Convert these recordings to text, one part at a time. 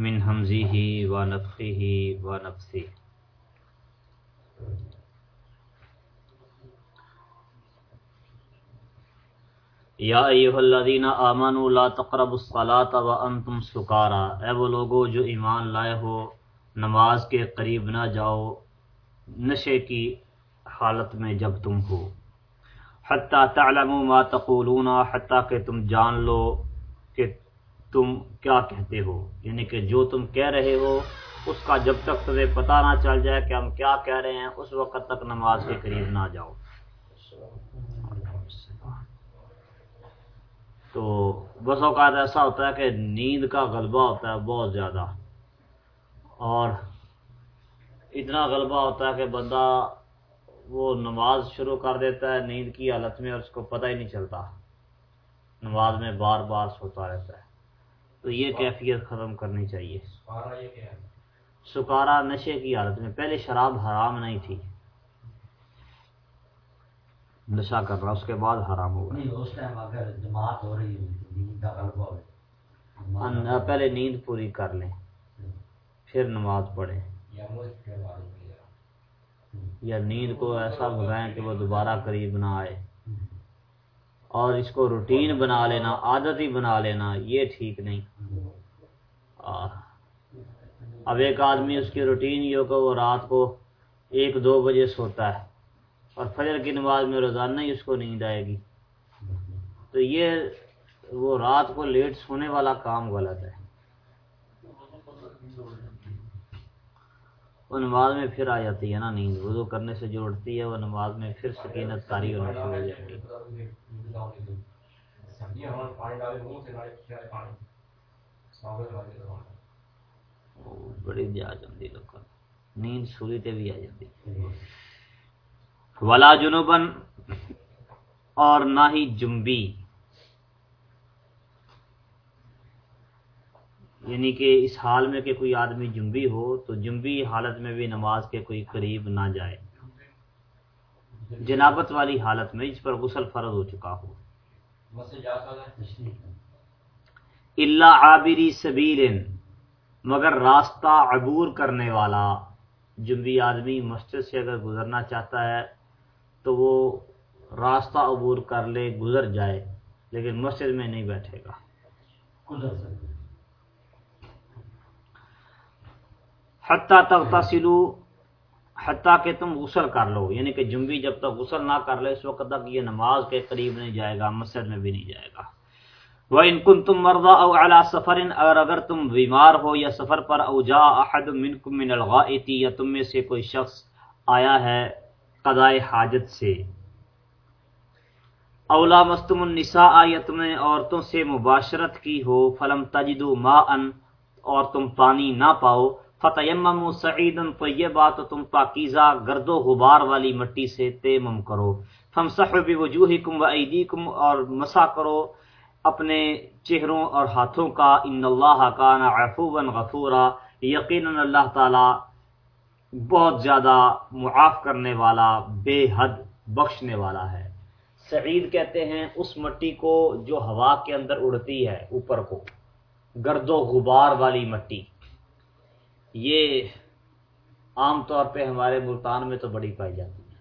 من حمزه ونفخه ونفسه. یا ایوہ الذین آمنوا لا تقربوا الصلاة وانتم سکارا. اے وہ لوگو جو ایمان لائے ہو، نماز کے قریب نہ جاؤ، نشے کی حالت میں جب تم ہو۔ حتی تعلموا ما تقولون، حتی کہ تم جان لو۔ تم کیا کہتے ہو؟ یعنی کہ جو تم کہہ رہے ہو، اس کا جب تک تمہیں پتہ نہ چل جائے کہ ہم کیا کہہ رہے ہیں، اس وقت تک نماز کے قریب نہ جاؤ۔ تو بس اوقات ایسا ہوتا ہے کہ نیند کا غلبہ ہوتا ہے بہت زیادہ۔ اور اتنا غلبہ ہوتا ہے کہ بندہ وہ نماز شروع کر دیتا ہے، نیند کی حالت میں اور اس کو پتہ ہی نہیں چلتا۔ نماز میں بار بار سوتا رہتا ہے۔ تو یہ کیفیت ختم کرنی چاہیے۔ سکارا نشے کی حالت میں پہلے شراب حرام نہیں تھی۔ نشہ کر رہا اس کے بعد حرام ہوگا۔ پہلے نیند پوری کر لیں پھر نماز پڑھیں۔ یا نیند کو ایسا بھگائیں کہ وہ دوبارہ قریب نہ آئے۔ اور اس کو روٹین بنا لینا، عادت ہی بنا لینا، یہ ٹھیک نہیں۔ اب ایک آدمی اس کی روٹین یہ ہو کہ وہ رات کو ایک دو بجے سوتا ہے اور فجر کی نماز میں روزانہ ہی اس کو نیند آئے گی۔ تو یہ وہ رات کو لیٹ سونے والا کام غلط ہے۔ وہ نماز میں پھر آ جاتی ہے نا نیند، وضو کرنے سے جو اٹھتی ہے، وہ نماز میں پھر سکینت تاری ہونا شروع ہو جاتی ہے۔ بڑی جا جاتی لوگ۔ نیند سوری تے بھی آ جاتی۔ ولا جنوبن اور نہ ہی جنبی۔ یعنی کہ اس حال میں کہ کوئی آدمی جنبی ہو تو جنبی حالت میں بھی نماز کے کوئی قریب نہ جائے۔ جنابت والی حالت میں اس پر غسل فرض ہو چکا ہو۔ اللہ عابری سبیل مگر راستہ عبور کرنے والا جنبی آدمی مسجد سے اگر گزرنا چاہتا ہے تو وہ راستہ عبور کر لے، گزر جائے، لیکن مسجد میں نہیں بیٹھے گا۔ حتیٰ تک تسلو حتیٰ کہ تم غسل کر لو یعنی کہ جنبی جب تک غسل نہ کر لے، اس وقت تک یہ نماز کے قریب نہیں جائے گا مسجد میں بھی نہیں جائے گا۔ وہ ان کن تم مردا او اعلیٰ سفر، اگر اگر تم بیمار ہو یا سفر پر او جا احد منکم من الغائتی یا تم میں سے کوئی شخص آیا ہے قضائے حاجت سے۔ اولا مستم النساء، یا تم نے عورتوں سے مباشرت کی ہو، فلم تجدو ما ان اور تم پانی نہ پاؤ فتیمم سعیدا طیبا تو تم پاکیزہ گرد و غبار والی مٹی سے تیمم کرو۔ فمسح بوجوہکم و ایدیکم اور مسا کرو اپنے چہروں اور ہاتھوں کا۔ ان اللہ کان عفوا غفورا۔ یقینا اللہ تعالی بہت زیادہ معاف کرنے والا، بے حد بخشنے والا ہے۔ سعید کہتے ہیں، اس مٹی کو جو ہوا کے اندر اڑتی ہے، اوپر کو۔ گرد و غبار والی مٹی۔ یہ عام طور پہ ہمارے ملتان میں تو بڑی پائی جاتی ہے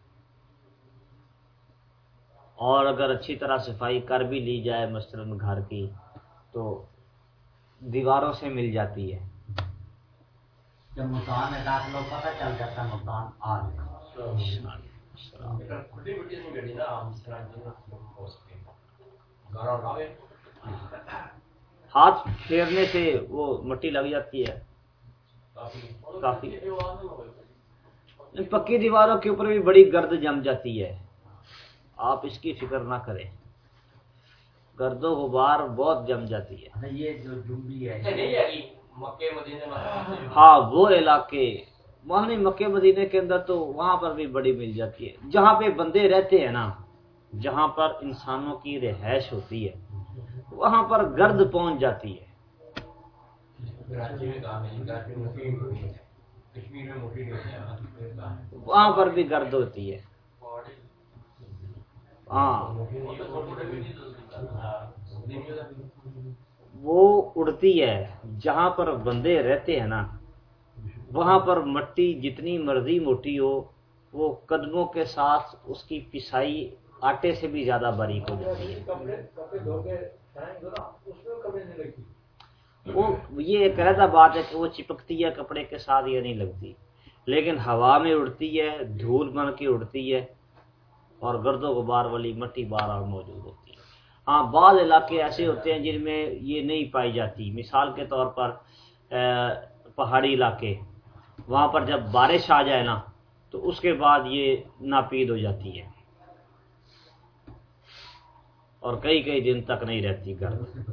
اور اگر اچھی طرح صفائی کر بھی لی جائے مثلاً گھر کی تو دیواروں سے مل جاتی ہے۔ جب مکان میں داخل ہو پتہ چل جاتا مکان آ ہاتھ پھیرنے سے وہ مٹی لگ جاتی ہے۔ کافی پکی دیواروں کے اوپر بھی بڑی گرد جم جاتی ہے۔ آپ اس کی فکر نہ کریں۔ گرد و غبار بہت جم جاتی ہے۔ یہ جو ہے ہاں وہ علاقے وہاں مکے مدینے کے اندر تو وہاں پر بھی بڑی مل جاتی ہے۔ جہاں پہ بندے رہتے ہیں نا جہاں پر انسانوں کی رہائش ہوتی ہے وہاں پر گرد پہنچ جاتی ہے۔ وہاں پر بھی گرد ہوتی ہے۔ ہاں۔ وہ اڑتی ہے جہاں پر بندے رہتے ہیں نا وہاں پر مٹی جتنی مرضی موٹی ہو وہ قدموں کے ساتھ اس کی پسائی آٹے سے بھی زیادہ باریک ہو جاتی ہے۔ وہ یہ ایک علیحدہ بات ہے کہ وہ چپکتی ہے کپڑے کے ساتھ، یہ نہیں لگتی۔ لیکن ہوا میں اڑتی ہے، دھول بن کے اڑتی ہے اور گرد و غبار والی مٹی بار موجود ہوتی ہے۔ ہاں بعض علاقے ایسے ہوتے ہیں جن میں یہ نہیں پائی جاتی۔ مثال کے طور پر پہاڑی علاقے۔ وہاں پر جب بارش آ جائے نا، تو اس کے بعد یہ ناپید ہو جاتی ہے۔ اور کئی کئی دن تک نہیں رہتی گرد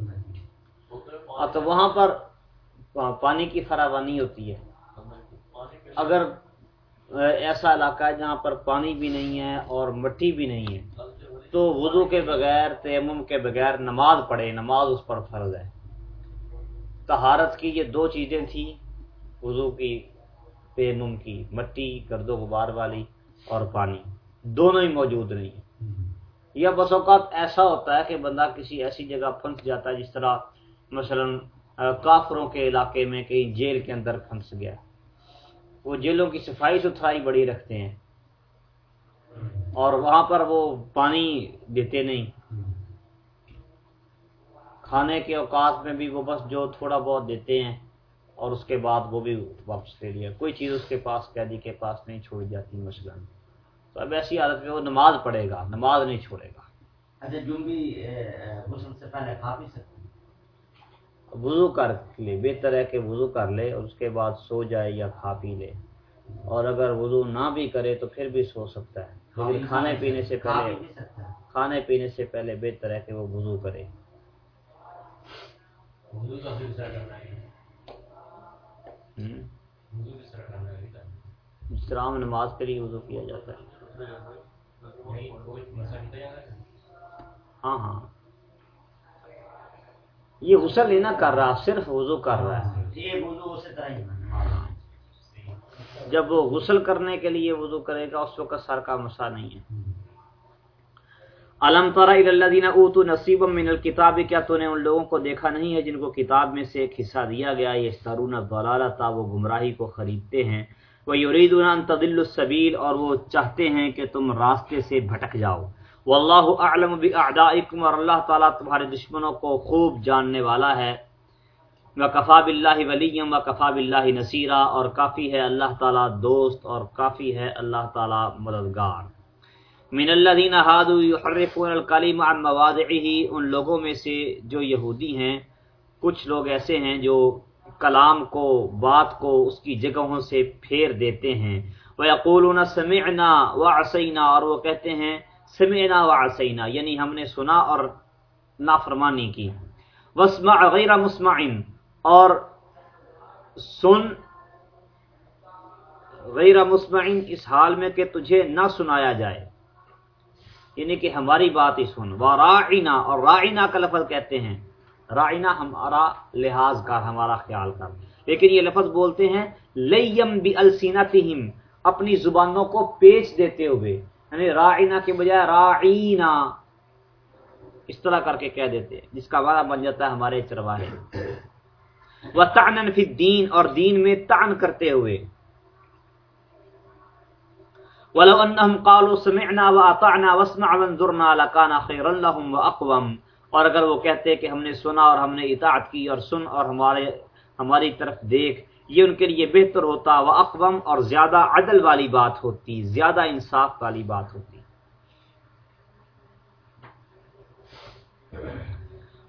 ہاں، تو وہاں پر پانی کی فراوانی ہوتی ہے۔ اگر ایسا علاقہ ہے جہاں پر پانی بھی نہیں ہے اور مٹی بھی نہیں ہے، تو وضو کے بغیر، تیمم کے بغیر نماز پڑھے نماز اس پر فرض ہے۔ تہارت کی یہ دو چیزیں تھیں، وضو کی، تیمم کی، مٹی، گرد و غبار والی اور پانی۔ دونوں ہی موجود نہیں یا بس اوقات ایسا ہوتا ہے کہ بندہ کسی ایسی جگہ پھنس جاتا ہے جس طرح مثلا کافروں کے علاقے میں کہیں جیل کے اندر پھنس گیا۔ وہ جیلوں کی صفائی ستھرائی بڑی رکھتے ہیں۔ اور وہاں پر وہ پانی دیتے نہیں۔ کھانے کے اوقات میں بھی وہ بس جو تھوڑا بہت دیتے ہیں، اور اس کے بعد وہ بھی واپس لے لیا۔ کوئی چیز اس کے پاس، قیدی کے پاس نہیں چھوڑی جاتی مثلاً۔ تو اب ایسی حالت میں وہ نماز پڑھے گا، نماز نہیں چھوڑے گا۔ اچھا جنبی غسل سے پہلے کھا بھی سکتے وضو کر لے بہتر ہے کہ وضو کر لے اور اس کے بعد سو جائے یا کھا پی لے۔ اور اگر وضو نہ بھی کرے تو پھر بھی سو سکتا ہے۔ لیکن کھانے پینے سے پہلے کھانے پینے سے پہلے بہتر ہے کہ وہ وضو کرے۔ جس طرح نماز کے لیے وضو کیا جاتا ہے۔ ہاں ہاں۔ یہ غسل نہ کر رہا صرف وضو کر رہا ہے۔ جب وہ غسل کرنے کے لیے وضو کرے گا اس وقت سر کا مسا نہیں ہے۔ علم طرح اللہ اوتو نصیب من الکتاب کیا تو نے ان لوگوں کو دیکھا نہیں ہے جن کو کتاب میں سے ایک حصہ دیا گیا؟ یہ ستارون ضلالہ تھا وہ گمراہی کو خریدتے ہیں۔ وہ یورید تدل السبیل اور وہ چاہتے ہیں کہ تم راستے سے بھٹک جاؤ۔ واللہ اعلم باعدائکم اور اللہ تعالیٰ تمہارے دشمنوں کو خوب جاننے والا ہے۔ و کفا بلّہ ولیم و کفا بلّہ نصیرہ اور کافی ہے اللہ تعالیٰ دوست اور کافی ہے اللہ تعالیٰ مددگار۔ من الذین هادوا يحرفون الکلم عن مواضعه ان لوگوں میں سے جو یہودی ہیں، کچھ لوگ ایسے ہیں جو کلام کو، بات کو اس کی جگہوں سے پھیر دیتے ہیں۔ وہ یقول سمعنا وعصینا اور وہ کہتے ہیں سمعنا وعصینا یعنی ہم نے سنا اور نافرمانی کی۔ وسمع غیر مسمعن اور سن غیر مسمعن اس حال میں کہ تجھے نہ سنایا جائے۔ یعنی کہ ہماری بات ہی سن۔ وہ رائنا اور رائنا کا لفظ کہتے ہیں۔ رائنا ہمارا لحاظ کر ہمارا خیال کر لیکن یہ لفظ بولتے ہیں، لیم بی السینتہم، اپنی زبانوں کو پیچ دیتے ہوئے۔ یعنی رائنا کے بجائے رائنا اس طرح کر کے کہہ دیتے ہیں، جس کا وعدہ بن جاتا ہے ہمارے چرواہے۔ وہ تعنن فی دین اور دین میں تعن کرتے ہوئے۔ ولو انہم قالوا سمعنا واطعنا واسمع وانظرنا لکان خیرا لهم واقوم اور اگر وہ کہتے کہ ہم نے سنا اور ہم نے اطاعت کی اور سن اور ہمارے ہماری طرف دیکھ یہ ان کے لیے بہتر ہوتا، وہ اقوام اور زیادہ عدل والی بات ہوتی، زیادہ انصاف والی بات ہوتی۔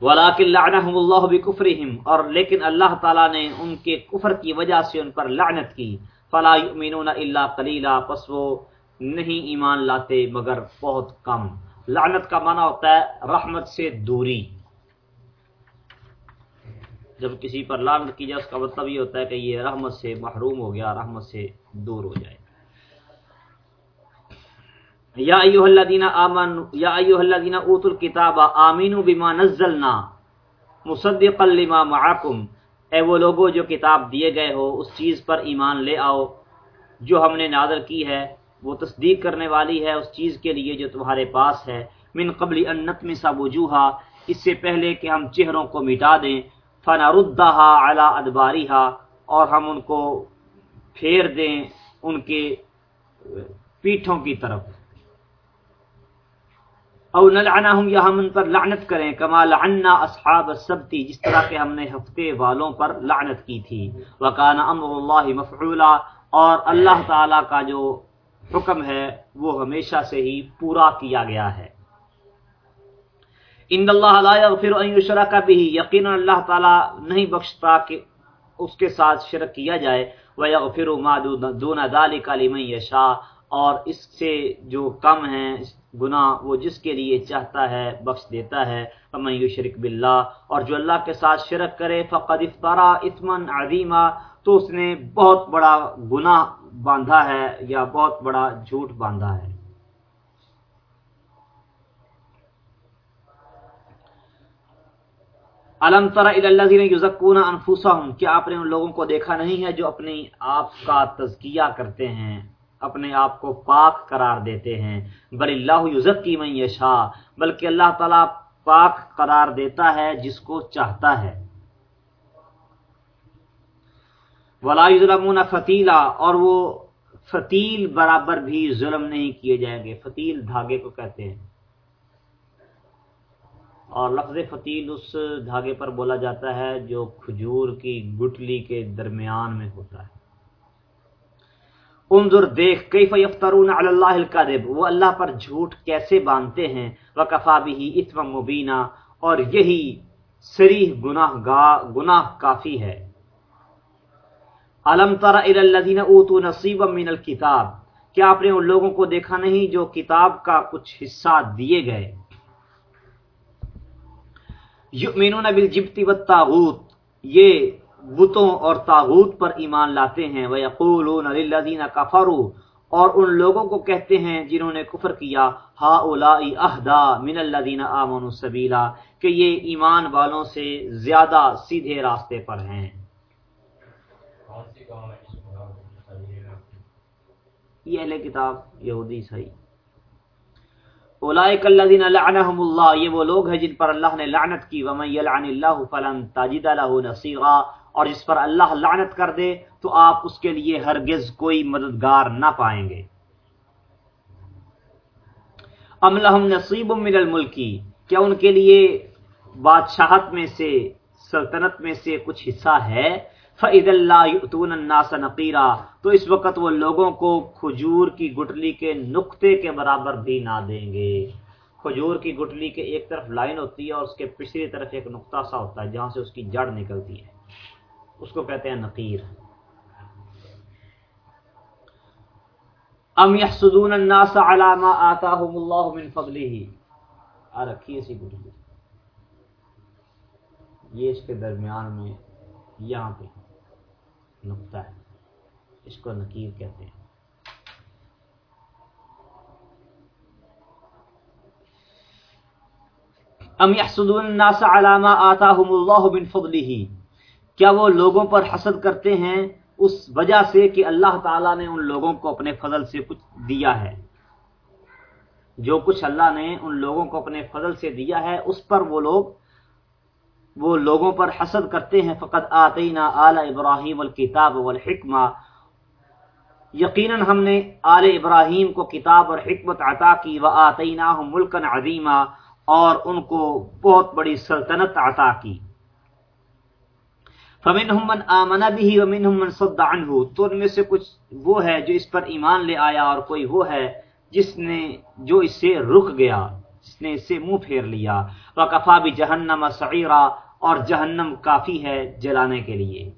ولاکن لعنہم اللہ بکفرہم اور لیکن اللہ تعالیٰ نے ان کے کفر کی وجہ سے ان پر لعنت کی۔ فلا یؤمنون الا قلیلا پس وہ نہیں ایمان لاتے مگر بہت کم۔ لعنت کا معنی ہوتا ہے رحمت سے دوری۔ جب کسی پر لعنت کی جائے، اس کا مطلب یہ ہوتا ہے کہ یہ رحمت سے محروم ہو گیا، رحمت سے دور ہو جائے۔ یا ایوہ الذین آمنوا، یا ایوہ الذین اوتوا الکتاب آمینوا بما نزلنا مصدقا لما معکم۔ اے وہ لوگوں جو کتاب دیے گئے ہو، اس چیز پر ایمان لے آؤ، جو ہم نے نادر کی ہے، وہ تصدیق کرنے والی ہے، اس چیز کے لیے جو تمہارے پاس ہے۔ من قبل انت میں سا وجوہا، اس سے پہلے کہ ہم چہروں کو مٹا دیں۔ فنردہ علی ادباریہا اور ہم ان کو پھیر دیں ان کے پیٹھوں کی طرف۔ او نلعنہم یا ہم ان پر لعنت کریں، کما لعنا اصحاب السبتی جس طرح کہ ہم نے ہفتے والوں پر لعنت کی تھی۔ وکان امر اللہ مفعولا۔ اور اللہ تعالی کا جو حکم ہے، وہ ہمیشہ سے ہی پورا کیا گیا ہے۔ ان اللہ لا یغفر ان یشرک به یقینا اللہ تعالی نہیں بخشتا کہ اس کے ساتھ شرک کیا جائے، ویغفر ما دون ذلك لمن یشاء، اور اس سے جو کم ہیں گناہ، وہ جس کے لیے چاہتا ہے، بخش دیتا ہے، فمن یشرک باللہ، اور جو اللہ کے ساتھ شرک کرے، فقد افترا اثما عظیما، تو اس نے بہت بڑا گناہ باندھا ہے یا بہت بڑا جھوٹ باندھا ہے۔ علم تر الذین یزکون انفسهم کیا آپ نے ان لوگوں کو دیکھا نہیں ہے جو اپنی آپ کا تزکیہ کرتے ہیں، اپنے آپ کو پاک قرار دیتے ہیں؟ بل اللہ یزکی من یشا بلکہ اللہ تعالی پاک قرار دیتا ہے جس کو چاہتا ہے۔ ولا یظلمون فتیلا، اور وہ فتیل برابر بھی ظلم نہیں کیے جائیں گے، فتیل دھاگے کو کہتے ہیں۔ اور لفظ فتیل اس دھاگے پر بولا جاتا ہے جو کھجور کی گٹلی کے درمیان میں ہوتا ہے۔ انظر دیکھ کیف یفترون علی اللہ الکذب وہ اللہ پر جھوٹ کیسے باندھتے ہیں؟ وکفا به اثم مبینا، اور یہی سریح گناہ گا، گناہ کافی ہے۔ علم تر الى الذين اوتوا نصيبا من الكتاب کیا آپ نے ان لوگوں کو دیکھا نہیں جو کتاب کا کچھ حصہ دیے گئے؟ یؤمنون بالجبت والطاغوت، یہ بتوں اور تاغوت پر ایمان لاتے ہیں وَيَقُولُونَ لِلَّذِينَ كَفَرُوا اور ان لوگوں کو کہتے ہیں جنہوں نے کفر کیا ہا اولائی اہدا من الذین آمنوا سبیلا، کہ یہ ایمان والوں سے زیادہ سیدھے راستے پر ہیں۔ یہ اہل کتاب یہودی صحیح۔ اولئک الذین لعنهم اللہ، یہ وہ لوگ ہیں جن پر اللہ نے لعنت کی، ومن یلعن اللہ فلن تجد له نصيرا اور جس پر اللہ لعنت کر دے، تو آپ اس کے لیے ہرگز کوئی مددگار نہ پائیں گے۔ ام لهم نصیب من الملکی، کیا ان کے لیے بادشاہت میں سے، سلطنت میں سے کچھ حصہ ہے؟ فعد اللہ یتون الناس نقیرا تو اس وقت وہ لوگوں کو کھجور کی گٹلی کے نقطے کے برابر بھی نہ دیں گے۔ کھجور کی گٹلی کے ایک طرف لائن ہوتی ہے اور اس کے پچھلی طرف ایک نقطہ سا ہوتا ہے جہاں سے اس کی جڑ نکلتی ہے۔ اس کو کہتے ہیں نقیر۔ ام یحسدون الناس علی ما آتاهم اللہ من فضلہ آ رکھی اسی گٹلی۔ یہ اس کے درمیان میں یہاں پہ۔ نقطہ ہے۔ اس کو نقیر کہتے ہیں۔ ام یحسدون الناس علی ما آتاهم اللہ من فضلہ۔ کیا وہ لوگوں پر حسد کرتے ہیں؟ اس وجہ سے کہ اللہ تعالیٰ نے ان لوگوں کو اپنے فضل سے کچھ دیا ہے۔ جو کچھ اللہ نے ان لوگوں کو اپنے فضل سے دیا ہے، اس پر وہ لوگ وہ لوگوں پر حسد کرتے ہیں، فقط آتینا آل ابراہیم الکتاب والحکمہ۔ یقیناً ہم نے آل ابراہیم کو کتاب اور حکمت عطا کی و آتینا ملکن عظیمہ اور ان کو بہت بڑی سلطنت عطا کی۔ فمنہم من آمن بھی ومنہم من صد عنہ۔ تو ان میں سے کچھ وہ ہے جو اس پر ایمان لے آیا، اور کوئی وہ ہے جس نے جو اس سے رک گیا، جس نے اس سے منہ پھیر لیا۔ وکفا بھی جہنم سعیرہ اور جہنم کافی ہے جلانے کے لیے۔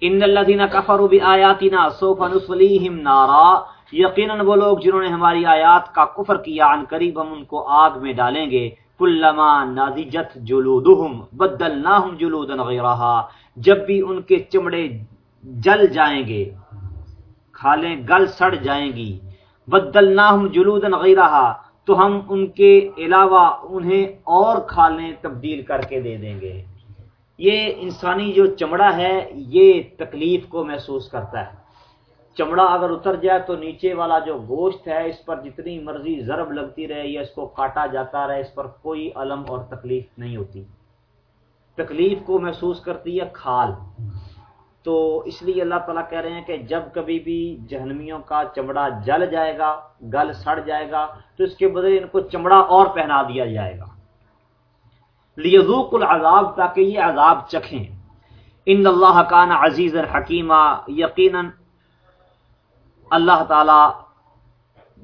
ان الذين كفروا بآياتنا سوف نصليهم نارا۔ یقینا وہ لوگ جنہوں نے ہماری آیات کا کفر کیا عن قریب ہم ان کو آگ میں ڈالیں گے۔ کلما ناضجت جلودهم بدلناهم جلودا غيرها جب بھی ان کے چمڑے جل جائیں گے، کھالیں گل سڑ جائیں گی۔ بدلناهم جلودا غيرها تو ہم ان کے علاوہ انہیں اور کھالیں تبدیل کر کے دے دیں گے۔ یہ انسانی جو چمڑا ہے، یہ تکلیف کو محسوس کرتا ہے۔ چمڑا اگر اتر جائے تو نیچے والا جو گوشت ہے، اس پر جتنی مرضی ضرب لگتی رہے یا اس کو کاٹا جاتا رہے، اس پر کوئی علم اور تکلیف نہیں ہوتی۔ تکلیف کو محسوس کرتی ہے کھال۔ تو اس لیے اللہ تعالیٰ کہہ رہے ہیں کہ جب کبھی بھی جہنمیوں کا چمڑا جل جائے گا، گل سڑ جائے گا، تو اس کے بدلے ان کو چمڑا اور پہنا دیا جائے گا۔ لیذوق العذاب، تاکہ یہ عذاب چکھیں۔ ان اللہ کان عزیز الحکیمہ یقیناً اللہ تعالی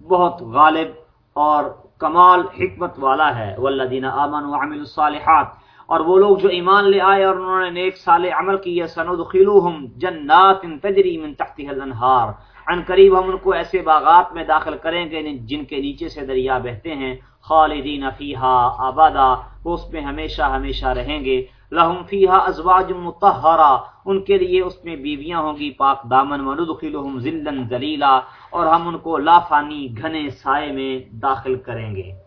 بہت غالب اور کمال حکمت والا ہے۔ والذین آمنوا وعملوا الصالحات۔ اور وہ لوگ جو ایمان لے آئے اور انہوں نے نیک سال عمل کیے سندخلوہم جنات تجری من تحتها الانہار۔ ان قریب ہم ان کو ایسے باغات میں داخل کریں گے جن کے نیچے سے دریا بہتے ہیں۔ خالدین فیہا آبادا، وہ اس میں ہمیشہ ہمیشہ رہیں گے۔ لہم فیہا ازواج متحرہ ان کے لیے اس میں بیویاں ہوں گی، پاک دامن۔ وندخلہم ذلن ذلیلا اور ہم ان کو لافانی گھنے سائے میں داخل کریں گے۔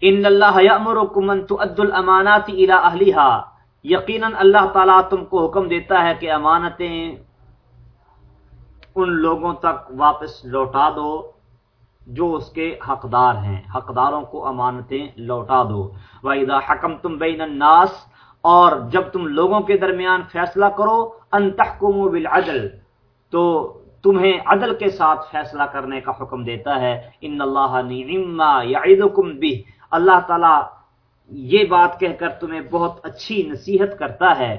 ان اللہ یامرکم ان تؤدوا الامانات الى اهلها یقیناً اللہ تعالیٰ تم کو حکم دیتا ہے کہ امانتیں ان لوگوں تک واپس لوٹا دو جو اس کے حقدار ہیں۔ حقداروں کو امانتیں لوٹا دو۔ وَإِذَا حَكَمْتُمْ بَيْنَ النَّاسِ اور جب تم لوگوں کے درمیان فیصلہ کرو ان تحکموا بالعدل، تو تمہیں عدل کے ساتھ فیصلہ کرنے کا حکم دیتا ہے۔ ان اللہ نعما یعدکم به۔ اللہ تعالی یہ بات کہہ کر تمہیں بہت اچھی نصیحت کرتا ہے۔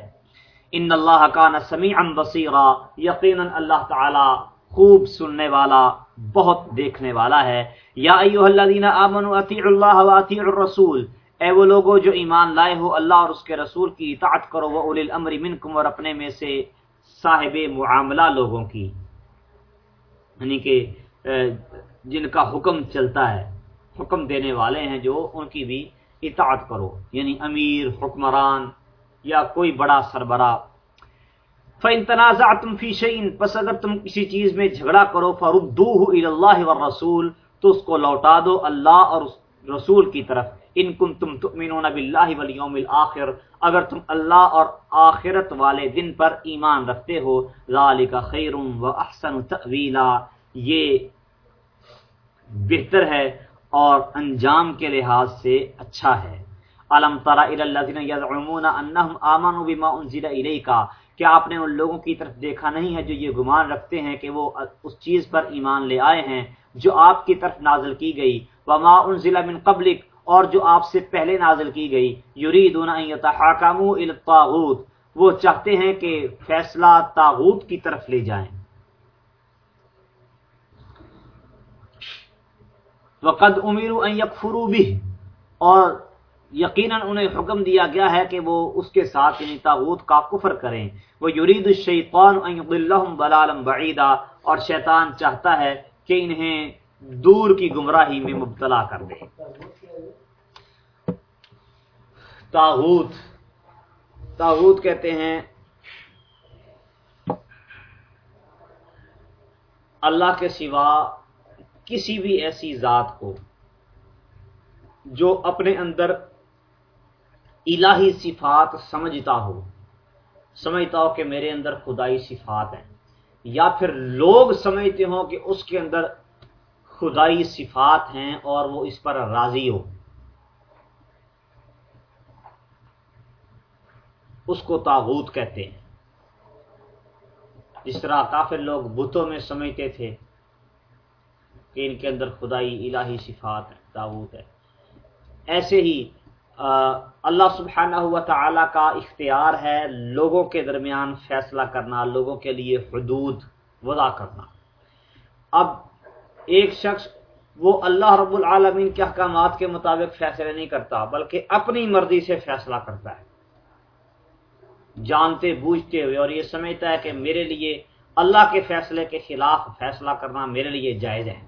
ان اللہ کا سمیعا بصیرا، یقینا اللہ تعالی خوب سننے والا، بہت دیکھنے والا ہے۔ یا ایوہ الذین آمنوا اطیعوا اللہ و اطیعوا الرسول، اے وہ لوگو جو ایمان لائے ہو، اللہ اور اس کے رسول کی اطاعت کرو، وہ اولی الامر منکم اور اپنے میں سے صاحب معاملہ لوگوں کی۔ یعنی کہ جن کا حکم چلتا ہے۔ حکم دینے والے ہیں جو ان کی بھی اطاعت کرو یعنی امیر، حکمران یا کوئی بڑا سربراہ۔ فَإِن تَنَازَعْتُمْ فِي شَيْءٍ، پس اگر تم کسی چیز میں جھگڑا کرو، فَرُدُّوهُ إِلَى اللَّهِ وَالرَّسُولِ، تو اس کو لوٹا دو اللہ اور رسول کی طرف۔ ان کنتم تؤمنون باللہ والیوم الاخر اگر تم اللہ اور آخرت والے دن پر ایمان رکھتے ہو ذالک خیر و احسن تأویلا یہ بہتر ہے اور انجام کے لحاظ سے اچھا ہے۔ علم ترا الذين بما انزل اليك کیا آپ نے ان لوگوں کی طرف دیکھا نہیں ہے جو یہ گمان رکھتے ہیں کہ وہ اس چیز پر ایمان لے آئے ہیں جو آپ کی طرف نازل کی گئی؟ وما انزل من قبلك اور جو آپ سے پہلے نازل کی گئی۔ یریدون ان يتحاكموا الى الطاغوت۔ وہ چاہتے ہیں کہ فیصلہ طاغوت کی طرف لے جائیں۔ وقد امیر ان یکفروا به۔ اور یقیناً انہیں حکم دیا گیا ہے کہ وہ اس کے ساتھ یعنی تاغوت کا کفر کریں۔ وہ یرید الشیطان ان یضلهم ضلالا بعیدا اور شیطان چاہتا ہے کہ انہیں دور کی گمراہی میں مبتلا کر دے۔ تاغوت۔ تاغوت کہتے ہیں، اللہ کے سوا کسی بھی ایسی ذات کو جو اپنے اندر الہی صفات سمجھتا ہو سمجھتا ہو کہ میرے اندر خدائی صفات ہیں، یا پھر لوگ سمجھتے ہوں کہ اس کے اندر خدائی صفات ہیں اور وہ اس پر راضی ہو اس کو تاغوت کہتے ہیں۔ جس طرح کافر لوگ بتوں میں سمجھتے تھے کہ ان کے اندر خدائی الہی صفات ہے ہے ایسے ہی اللہ سبحانہ ہوا تعالی کا اختیار ہے لوگوں کے درمیان فیصلہ کرنا، لوگوں کے لیے حدود وضع کرنا۔ اب ایک شخص، وہ اللہ رب العالمین کے احکامات کے مطابق فیصلے نہیں کرتا، بلکہ اپنی مرضی سے فیصلہ کرتا ہے۔ جانتے، بوجھتے ہوئے، اور یہ سمجھتا ہے کہ میرے لیے اللہ کے فیصلے کے خلاف فیصلہ کرنا میرے لیے جائز ہے۔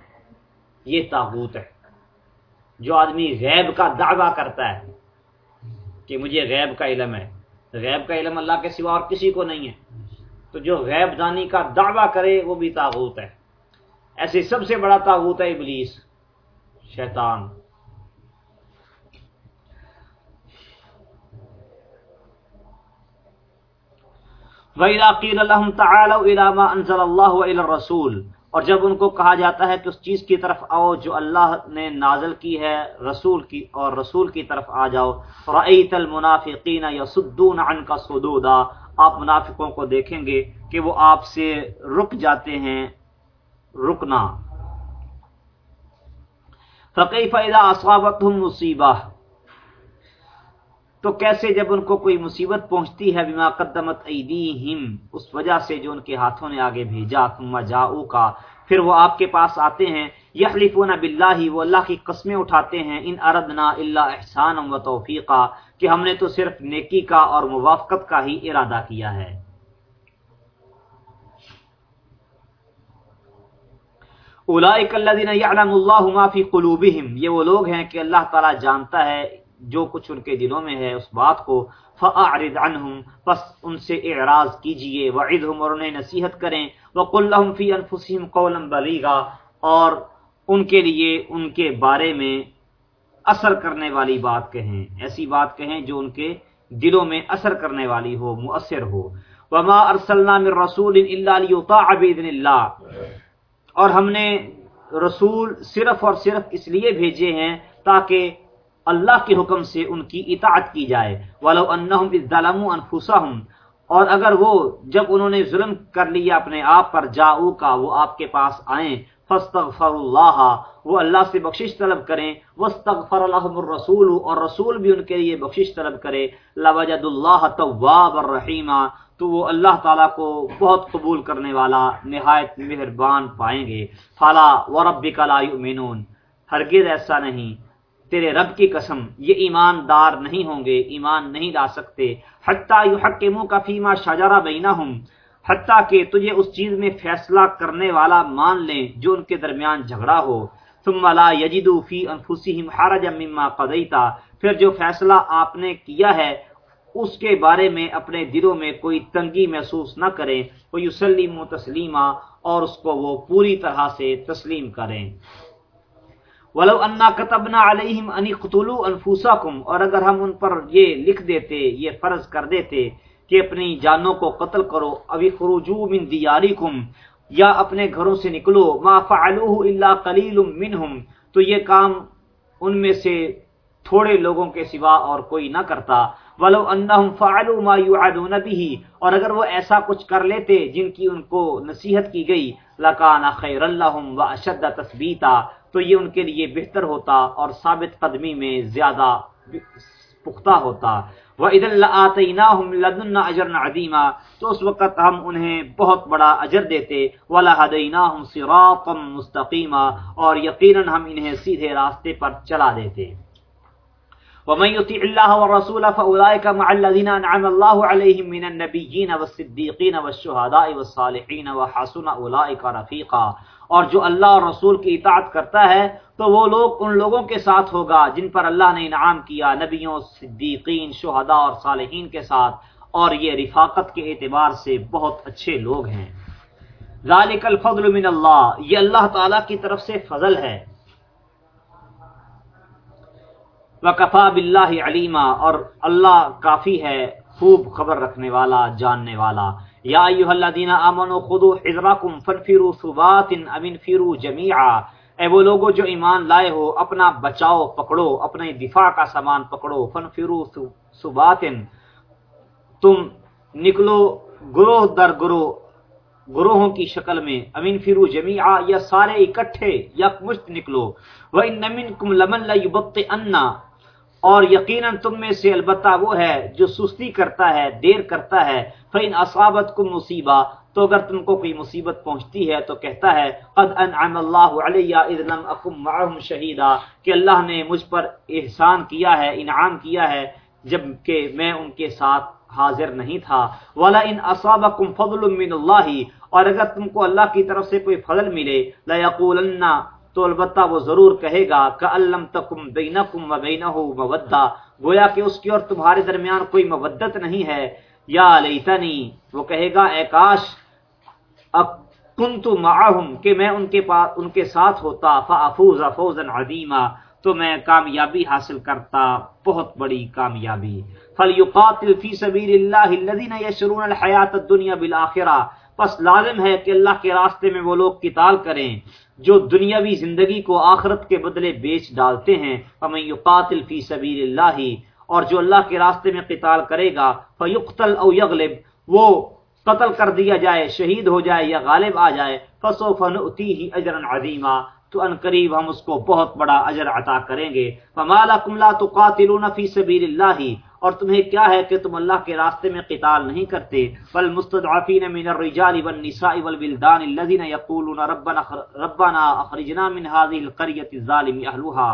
یہ تاغوت ہے۔ جو آدمی غیب کا دعویٰ کرتا ہے کہ مجھے غیب کا علم ہے۔ غیب کا علم اللہ کے سوا اور کسی کو نہیں ہے۔ تو جو غیب دانی کا دعویٰ کرے وہ بھی تاغوت ہے۔ ایسے سب سے بڑا تاغوت ہے ابلیس۔ شیطان۔ وَإِذَا قِيلَ لَهُمْ تَعَالَوْا إِلَى مَا أَنزَلَ اللَّهُ وَإِلَى الرَّسُولِ اور جب ان کو کہا جاتا ہے کہ اس چیز کی طرف آؤ جو اللہ نے نازل کی ہے، رسول کی، اور رسول کی طرف آ جاؤ۔ رأیت المنافقین یصدون عنک صدودا۔ آپ منافقوں کو دیکھیں گے کہ وہ آپ سے رک جاتے ہیں، رکنا۔ فقیف اذا اصابتهم مصیبہ تو کیسے جب ان کو کوئی مصیبت پہنچتی ہے بما قدمت ایدیہم، اس وجہ سے جو ان کے ہاتھوں نے آگے بھیجا، ثم جاؤ کا پھر وہ آپ کے پاس آتے ہیں، یحلفون باللہ، وہ اللہ کی قسمیں اٹھاتے ہیں، ان اردنا الا احسان و توفیقا، کہ ہم نے تو صرف نیکی کا اور موافقت کا ہی ارادہ کیا ہے۔ اولئک الذین یعلم اللہ ما فی قلوبہم، یہ وہ لوگ ہیں کہ اللہ تعالی جانتا ہے جو کچھ ان کے دلوں میں ہے اس بات کو فاعرض عنہم پس ان سے اعراض کیجیے وعدہم اور انہیں نصیحت کریں۔ وقل لهم فی انفسہم قولا بلیغا اور ان کے لیے ان کے بارے میں اثر کرنے والی بات کہیں۔ ایسی بات کہیں جو ان کے دلوں میں اثر کرنے والی ہو، مؤثر ہو۔ وما ارسلنا من رسول الا ليطاع باذن الله۔ اور ہم نے رسول صرف اور صرف اس لیے بھیجے ہیں تاکہ اللہ کے حکم سے ان کی اطاعت کی جائے۔ ولو انہم اذ ظلموا انفسهم اور اگر وہ جب انہوں نے ظلم کر لیا اپنے آپ پر جاؤ کا، وہ آپ کے پاس آئیں۔ فاستغفر اللہ وہ اللہ سے بخشش طلب کریں۔ واستغفر لهم الرسول۔ اور رسول بھی ان کے لیے بخشش طلب کرے۔ لوجد اللہ تواب الرحیم تو وہ اللہ تعالیٰ کو بہت قبول کرنے والا، نہایت مہربان پائیں گے۔ فلا وربک لا یؤمنون ہرگز ایسا نہیں۔ تیرے رب کی قسم، یہ ایماندار نہیں ہوں گے، ایمان نہیں لا سکتے۔ حتیٰ یحکمو کا فیما شجرہ بینہم، حتیٰ کہ تجھے اس چیز میں فیصلہ کرنے والا مان لیں جو ان کے درمیان جھگڑا ہو۔ ثم لا یجدو فی انفسہم حرجا مما قضیتا، پھر جو فیصلہ آپ نے کیا ہے، اس کے بارے میں اپنے دلوں میں کوئی تنگی محسوس نہ کریں۔ وہ یسلیم تسلیمہ اور اس کو وہ پوری طرح سے تسلیم کریں۔ ولو انا کتبنا علیہم انی قتلوا انفسکم اور اگر ہم ان پر یہ لکھ دیتے، یہ فرض کر دیتے کہ اپنی جانوں کو قتل کرو، ابھی خروجو من دیارکم یا اپنے گھروں سے نکلو، ما فعلوه الا قلیل منهم، تو یہ کام ان میں سے تھوڑے لوگوں کے سوا اور کوئی نہ کرتا۔ ولو انہم فعلوا ما يعدون به، اور اگر وہ ایسا کچھ کر لیتے جن کی ان کو نصیحت کی گئی لکان خیر اللہم واشد تثبیتا تو یہ ان کے لیے بہتر ہوتا اور ثابت قدمی میں زیادہ پختہ ہوتا۔ وہ عید اللہ لدن اجر عدیمہ تو اس وقت ہم انہیں بہت بڑا اجر دیتے۔ ولا ہدینہ مستقیمہ اور یقیناً ہم انہیں سیدھے راستے پر چلا دیتے۔ ومن يطع الله والرسول فاولئك مع الذين انعم الله عليهم من النبيين والصديقين والشهداء والصالحين وحسن اولئك رفيقا۔ اور جو اللہ اور رسول کی اطاعت کرتا ہے، تو وہ لوگ ان لوگوں کے ساتھ ہوگا جن پر اللہ نے انعام کیا، نبیوں، صدیقین، شہداء اور صالحین کے ساتھ۔ اور یہ رفاقت کے اعتبار سے بہت اچھے لوگ ہیں۔ ذالک الفضل من اللہ، یہ اللہ تعالی کی طرف سے فضل ہے۔ وکفا بلّہ علیما، اور اللہ کافی ہے خوب خبر رکھنے والا، جاننے والا۔ یا ایوہ الذین آمنوا خذوا حذرکم فانفروا ثبات ام انفروا اے وہ لوگو جو ایمان لائے ہو، اپنا بچاؤ پکڑو، اپنے دفاع کا سامان پکڑو فانفروا ثبات تم نکلو گروہ در گروہ، گروہوں کی شکل میں امین فرو جمیعا یا سارے اکٹھے یک مشت نکلو۔ وَإِنَّ مِنْكُمْ لَمَنْ لَا يُبَطِّئَنَّا اور یقیناً تم میں سے البتہ وہ ہے جو سستی کرتا ہے، دیر کرتا ہے۔ فین اصابت کم تو اگر تم کو کوئی مصیبت پہنچتی ہے تو کہتا ہے، قد انعم اللہ علیہ اذ لم اکم معهم شہیدا کہ اللہ نے مجھ پر احسان کیا ہے، انعام کیا ہے، جبکہ میں ان کے ساتھ حاضر نہیں تھا۔ ولا ان اصابکم فضل من اللہ اور اگر تم کو اللہ کی طرف سے کوئی فضل ملے لا یقولن تو البتہ وہ ضرور کہے گا کہ علم تکم بینکم و بینہ مودہ گویا کہ اس کی اور تمہارے درمیان کوئی مودت نہیں ہے۔ یا لیتنی، وہ کہے گا، اے کاش کنت معہم، کہ میں ان کے پاس ان کے ساتھ ہوتا فافوز فوزا عظیما، تو میں کامیابی حاصل کرتا، بہت بڑی کامیابی۔ فلیقاتل فی سبیل اللہ الذین یشرون الحیات الدنیا بالآخرہ پس لازم ہے کہ اللہ کے راستے میں وہ لوگ قتال کریں جو دنیاوی زندگی کو آخرت کے بدلے بیچ ڈالتے ہیں۔ فمن یقاتل فی سبیل اللہ اور جو اللہ کے راستے میں قتال کرے گا فیقتل او یغلب وہ قتل کر دیا جائے، شہید ہو جائے یا غالب آ جائے، فسوف نؤتیہ اجرا عظیما تو ان قریب ہم اس کو بہت بڑا اجر عطا کریں گے۔ فما لکم لا تقاتلون فی سبیل اللہ اور تمہیں کیا ہے کہ تم اللہ کے راستے میں قتال نہیں کرتے؟ بل مستضعفین من الرجال والنساء والولدان الذين يقولون ربنا ربنا اخرجنا من هذه القريه الظالم اهلها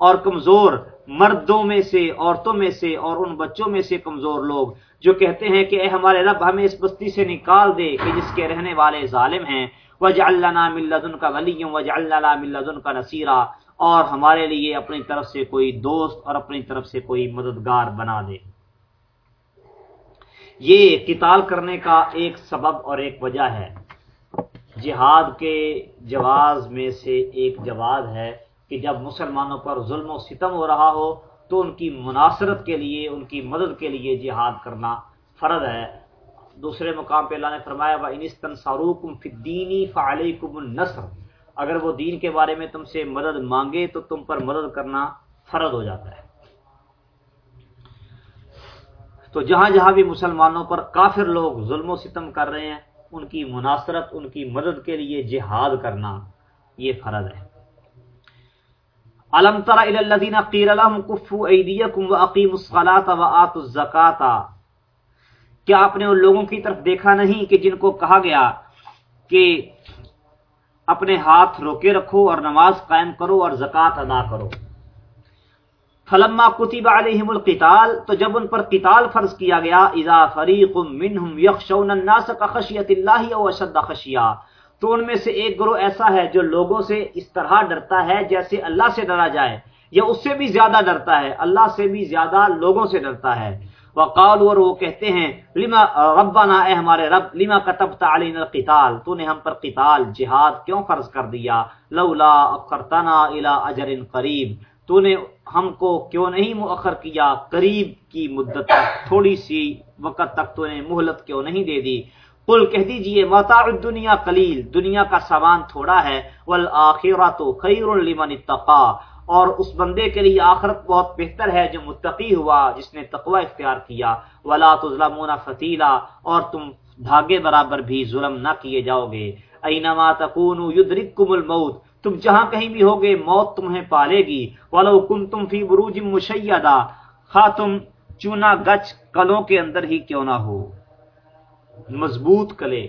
اور کمزور مردوں میں سے، عورتوں میں سے اور ان بچوں میں سے کمزور لوگ جو کہتے ہیں کہ اے ہمارے رب، ہمیں اس بستی سے نکال دے کہ جس کے رہنے والے ظالم ہیں۔ وجعل لنا من لدنك وليا وجعل لنا من لدنك نصيرا۔ اور ہمارے لیے اپنی طرف سے کوئی دوست اور اپنی طرف سے کوئی مددگار بنا دے۔ یہ قتال کرنے کا ایک سبب اور ایک وجہ ہے۔ جہاد کے جواز میں سے ایک جواز ہے کہ جب مسلمانوں پر ظلم و ستم ہو رہا ہو تو ان کی مناصرت کے لیے، ان کی مدد کے لیے جہاد کرنا فرض ہے۔ دوسرے مقام پہ اللہ نے فرمایا وہ انستن ساروکم فدینی فعلیکم النصر۔ اگر وہ دین کے بارے میں تم سے مدد مانگے تو تم پر مدد کرنا فرض ہو جاتا ہے۔ تو جہاں جہاں بھی مسلمانوں پر کافر لوگ ظلم و ستم کر رہے ہیں، ان کی مناصرت، ان کی مدد کے لیے جہاد کرنا یہ فرض ہے۔ علم تر الذین قیل لهم کفوا ایدیکم واقیموا الصلاة وآتوا الزکاة کیا آپ نے ان لوگوں کی طرف دیکھا نہیں کہ جن کو کہا گیا کہ اپنے ہاتھ روکے رکھو اور نماز قائم کرو اور زکوٰۃ ادا کرو۔ فلما کتب علیہم القتال، تو جب ان پر قتال فرض کیا گیا، اذا فریق منہم یخشون الناس کخشیت اللہ او اشد خشیہ، تو ان میں سے ایک گروہ ایسا ہے جو لوگوں سے اس طرح ڈرتا ہے جیسے اللہ سے ڈرا جائے، یا اس سے بھی زیادہ ڈرتا ہے، اللہ سے بھی زیادہ لوگوں سے ڈرتا ہے۔ وقال اور وہ کہتے ہیں، لما ربنا اے ہمارے رب، لما كتبت علينا القتال؟ تو نے ہم پر قتال، جہاد کیوں فرض کر دیا؟ لولا اخرتنا الى اجر قریب۔ تو نے ہم کو کیوں نہیں مؤخر کیا؟ قریب کی مدت تک، تھوڑی سی وقت تک تو نے مہلت کیوں نہیں دے دی؟ قل کہہ دیجیے، متاع الدنیا قلیل، دنیا کا سامان تھوڑا ہے، والآخرۃ خیر لمن اتقى اور اس بندے کے لیے آخرت بہت بہتر ہے جو متقی ہوا، جس نے تقوی اختیار کیا۔ ولا تظلمون فتیلا اور تم دھاگے برابر بھی ظلم نہ کیے جاؤ گے۔ اینما تکونوا یدرککم الموت، تم جہاں کہیں بھی ہوگے موت تمہیں پالے گی۔ ولو کنتم فی بروج مشیدہ خا تم چونا گچ کلوں کے اندر ہی کیوں نہ ہو۔ مضبوط کلے۔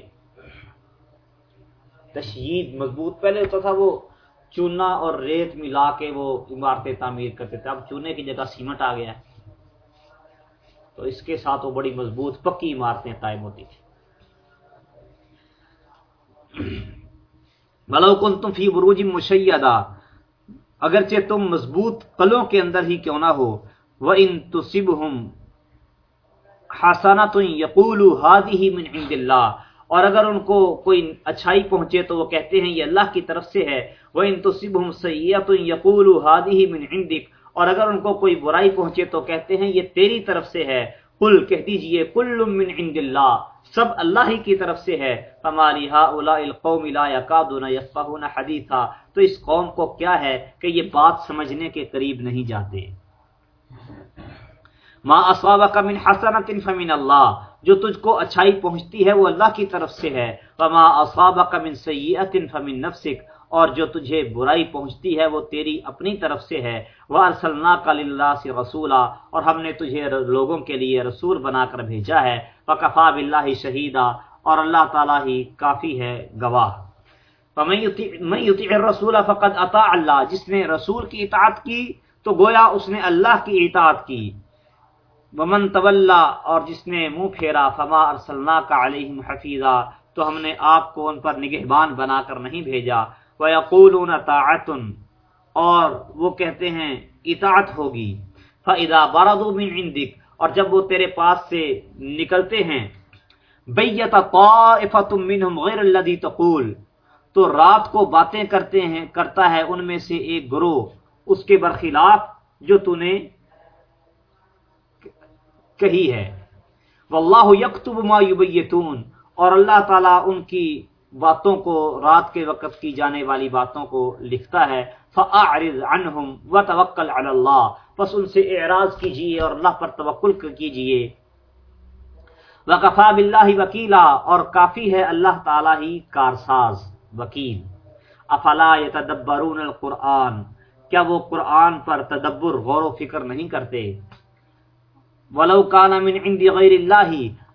تشیید مضبوط، پہلے ہوتا تھا وہ چونا اور ریت ملا کے وہ عمارتیں تعمیر کرتے تھے۔ اب چونے کی جگہ سیمنٹ آ گیا ہے۔ تو اس کے ساتھ وہ بڑی مضبوط پکی عمارتیں قائم ہوتی تھی بلو کن تم فی بروج مشیدہ، اگرچہ تم مضبوط قلوں کے اندر ہی کیوں نہ ہو وہ ان تصب ہم حسانہ تم یقول ہادی من عند اللہ اور اگر ان کو کوئی اچھائی پہنچے تو وہ کہتے ہیں یہ اللہ کی طرف سے ہے۔ وہ ان تصب سیات یقول ہادی من عندک اور اگر ان کو کوئی برائی پہنچے تو کہتے ہیں یہ تیری طرف سے ہے۔ قل کہہ دیجیے کل من عند اللہ۔ سب اللہ ہی کی طرف سے ہے۔ ہماری ہا القوم لا یکادون یفقهون حدیثا تو اس قوم کو کیا ہے کہ یہ بات سمجھنے کے قریب نہیں جاتے۔ ما اصابک من حسنۃ فمن اللہ جو تجھ کو اچھائی پہنچتی ہے وہ اللہ کی طرف سے ہے۔ وما اصابک من سیئۃ فمن نفسک اور جو تجھے برائی پہنچتی ہے وہ تیری اپنی طرف سے ہے۔ وہ ارسلنا کا سے رسولہ اور ہم نے تجھے لوگوں کے لیے رسول بنا کر بھیجا ہے۔ وکفا بلّہ شہیدہ اور اللہ تعالیٰ ہی کافی ہے گواہ۔ میں رسول فقط عطا اللہ جس نے رسول کی اطاعت کی، تو گویا اس نے اللہ کی اطاعت کی۔ ومن طول اور جس نے منہ پھیرا فما ارسلنا کا علیہم حفیظہ تو ہم نے آپ کو ان پر نگہبان بنا کر نہیں بھیجا۔ وَيَقُولُونَ تَعَتٌ اور وہ کہتے ہیں، اطاعت ہوگی۔ فَإِذَا بَرَضُوا مِنْ عِنْدِكَ اور جب وہ تیرے پاس سے نکلتے ہیں بیت طائفۃ منہم غیر الذی تقول تو رات کو باتیں کرتے ہیں، کرتا ہے ان میں سے ایک گروہ، اس کے برخلاف جو تو نے کہی ہے۔ واللہ یکتب ما یبیتون، اور اللہ تعالیٰ ان کی باتوں کو رات کے وقت کی جانے والی باتوں کو لکھتا ہے۔ فَأَعْرِضْ عَنْهُمْ وَتَوَكَّلْ عَلَى اللَّهِ پس ان سے اعراض کیجیے اور اللہ پر توکل کیجیے۔ وَقَفَى بِاللَّهِ وَكِيلًا اور کافی ہے اللہ تعالیٰ ہی کارساز، وکیل۔ افلا يتدبرون القرآن، کیا وہ قرآن پر تدبر، غور و فکر نہیں کرتے؟ ولو کان من عند غیر اللہ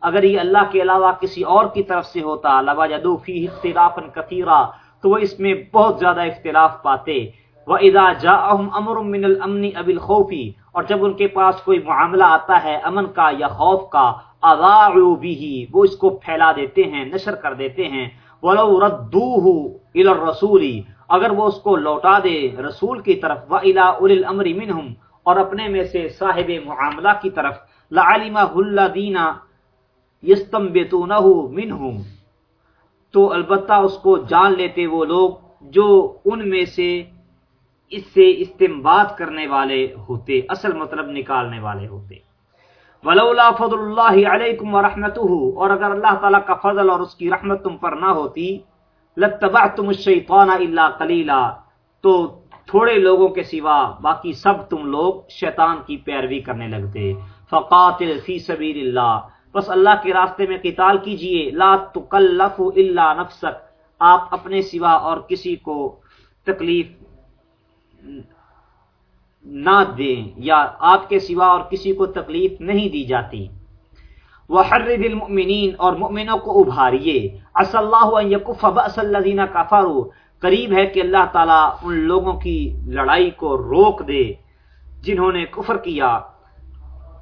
اگر یہ اللہ کے علاوہ کسی اور کی طرف سے ہوتا، لوجدوا فيه اختلافا كثيرا، تو وہ اس میں بہت زیادہ اختلاف پاتے۔ واذا جاءهم امر من الامن اب الخوف، اور جب ان کے پاس کوئی معاملہ آتا ہے، امن کا یا خوف کا اذاعوا به، وہ اس کو پھیلا دیتے ہیں، نشر کر دیتے ہیں۔ ولو ردوه الى الرسول، اگر وہ اس کو لوٹا دے رسول کی طرف والى اولي الامر منهم اور اپنے میں سے صاحب معاملہ کی طرف لعلمہ الذین یستنبتونہ منہم تو البتہ اس کو جان لیتے وہ لوگ جو ان میں سے اس سے استنباط کرنے والے ہوتے، اصل مطلب نکالنے والے ہوتے۔ ولولا فضل اللہ علیکم ورحمتہ اور اگر اللہ تعالیٰ کا فضل اور اس کی رحمت تم پر نہ ہوتی لتبعتم الشیطان الا قلیلا تو تھوڑے لوگوں کے سوا باقی سب تم لوگ شیطان کی پیروی کرنے لگتے۔ فقاتل فی سبیل اللہ بس اللہ کے راستے میں قتال کیجیے۔ لا تکلف الا نفسک آپ اپنے سوا اور کسی کو تکلیف نہ دیں یا آپ کے سوا اور کسی کو تکلیف نہیں دی جاتی۔ وحرد المؤمنین اور مؤمنوں کو ابھاریے۔ اصل اللہ ان یکف باس الذین کفروا قریب ہے کہ اللہ تعالیٰ ان لوگوں کی لڑائی کو روک دے جنہوں نے کفر کیا۔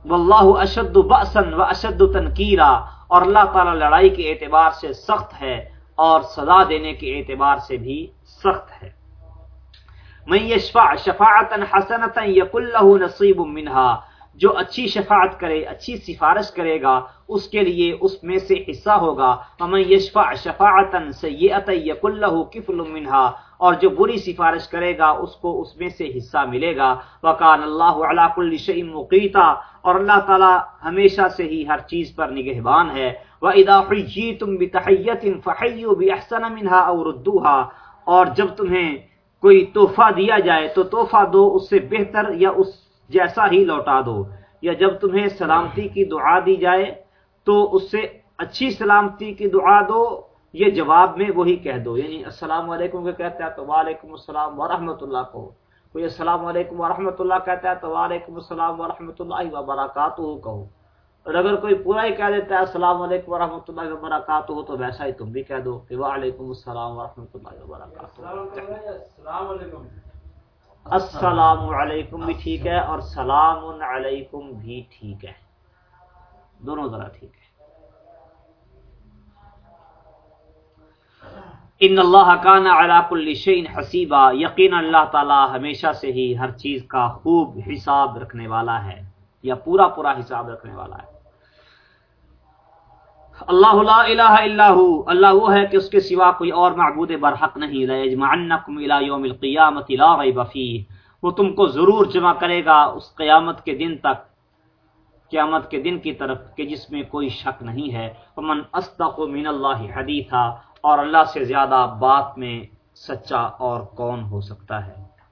واللہ اشد بأسن و اشد تنکیرا، اور اللہ تعالیٰ لڑائی کے اعتبار سے سخت ہے اور سزا دینے کے اعتبار سے بھی سخت ہے۔ من یشفع شفاعتا حسنتا یکل له نصیب منها جو اچھی شفاعت کرے، اچھی سفارش کرے گا، اس کے لیے اس میں سے حصہ ہوگا۔ ومن یشفع شفاعتا سیئتا یکل کفل منها، اور جو بری سفارش کرے گا، اس کو اس میں سے حصہ ملے گا۔ وکان اللہ علی کل مقیتا اور اللہ تعالی ہمیشہ سے ہی ہر چیز پر نگہبان ہے۔ واذا حییتم بتحیۃ فحیوا باحسن منها او ردوها، اور جب تمہیں کوئی تحفہ دیا جائے تو تحفہ دو، اس سے بہتر یا اس جیسا ہی لوٹا دو۔ یا جب تمہیں سلامتی کی دعا دی جائے، تو اس سے اچھی سلامتی کی دعا دو۔ یہ جواب میں وہی کہہ دو۔ یعنی السلام علیکم کے کہتا ہے تو وعلیکم السلام ورحمۃ اللہ کو۔ کوئی السلام علیکم ورحمۃ اللہ کہتا ہے تو وعلیکم السلام ورحمۃ اللہ وبرکاتہ کہو۔ اور اگر کوئی پورا ہی کہہ دیتا ہے السلام علیکم ورحمۃ اللہ وبرکاتہ، تو ویسا ہی تم بھی کہہ دو کہ وعلیکم السلام ورحمۃ اللہ وبرکاتہ۔ السلام علیکم۔ السلام علیکم بھی ٹھیک ہے اور سلام علیکم بھی ٹھیک ہے۔ دونوں ذرا ٹھیک ہے۔ ان اللہ کان علی کل شیء حسیبا یقین اللہ تعالی ہمیشہ سے ہی ہر چیز کا خوب حساب رکھنے والا ہے، یا پورا پورا حساب رکھنے والا ہے۔ اللہ لا الہ الا ہو، اللہ وہ ہے کہ اس کے سوا کوئی اور معبود برحق نہیں لیجمعنکم الی یوم القیامت لا ریب فیہ۔ وہ تم کو ضرور جمع کرے گا اس قیامت کے دن تک، قیامت کے دن کی طرف کہ جس میں کوئی شک نہیں ہے۔ ومن اصدق من اللہ حدیثا، اور اللہ سے زیادہ بات میں سچا اور کون ہو سکتا ہے؟